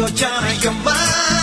you're China, your mind. mine.